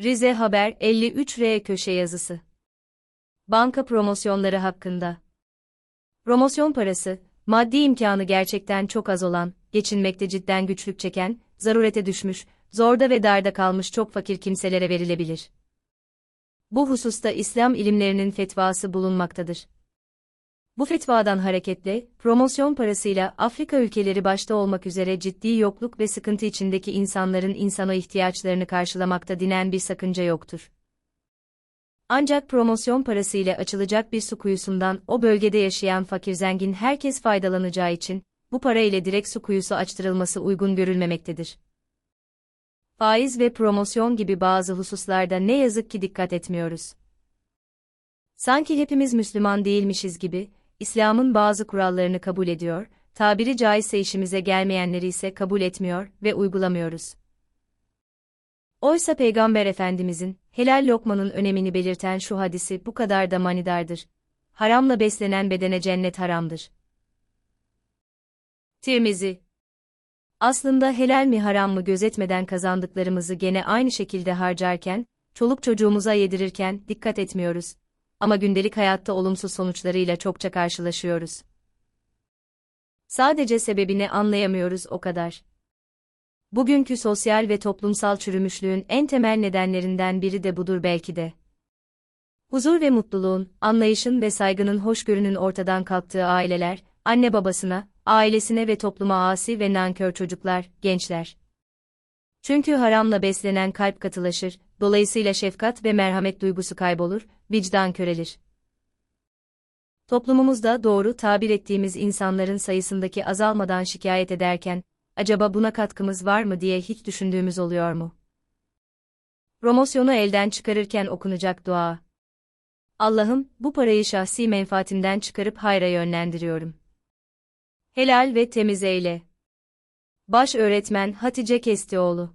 Rize Haber 53R köşe yazısı. Banka promosyonları hakkında. Promosyon parası, maddi imkanı gerçekten çok az olan, geçinmekte cidden güçlük çeken, zarurete düşmüş, zorda ve darda kalmış çok fakir kimselere verilebilir. Bu hususta İslam ilimlerinin fetvası bulunmaktadır. Bu fetvadan hareketle, promosyon parasıyla Afrika ülkeleri başta olmak üzere ciddi yokluk ve sıkıntı içindeki insanların insana ihtiyaçlarını karşılamakta dinen bir sakınca yoktur. Ancak promosyon parasıyla açılacak bir su kuyusundan o bölgede yaşayan fakir zengin herkes faydalanacağı için, bu para ile direkt su kuyusu açtırılması uygun görülmemektedir. Faiz ve promosyon gibi bazı hususlarda ne yazık ki dikkat etmiyoruz. Sanki hepimiz Müslüman değilmişiz gibi, İslam'ın bazı kurallarını kabul ediyor, tabiri caizse işimize gelmeyenleri ise kabul etmiyor ve uygulamıyoruz. Oysa Peygamber Efendimizin, helal lokmanın önemini belirten şu hadisi bu kadar da manidardır. Haramla beslenen bedene cennet haramdır. Tirmizi Aslında helal mi haram mı gözetmeden kazandıklarımızı gene aynı şekilde harcarken, çoluk çocuğumuza yedirirken dikkat etmiyoruz ama gündelik hayatta olumsuz sonuçlarıyla çokça karşılaşıyoruz. Sadece sebebini anlayamıyoruz o kadar. Bugünkü sosyal ve toplumsal çürümüşlüğün en temel nedenlerinden biri de budur belki de. Huzur ve mutluluğun, anlayışın ve saygının hoşgörünün ortadan kalktığı aileler, anne babasına, ailesine ve topluma asi ve nankör çocuklar, gençler. Çünkü haramla beslenen kalp katılaşır, dolayısıyla şefkat ve merhamet duygusu kaybolur, vicdan körelir. Toplumumuzda doğru tabir ettiğimiz insanların sayısındaki azalmadan şikayet ederken, acaba buna katkımız var mı diye hiç düşündüğümüz oluyor mu? Promosyonu elden çıkarırken okunacak dua. Allah'ım, bu parayı şahsi menfaatimden çıkarıp hayra yönlendiriyorum. Helal ve temiz eyle. Baş öğretmen Hatice Kestioğlu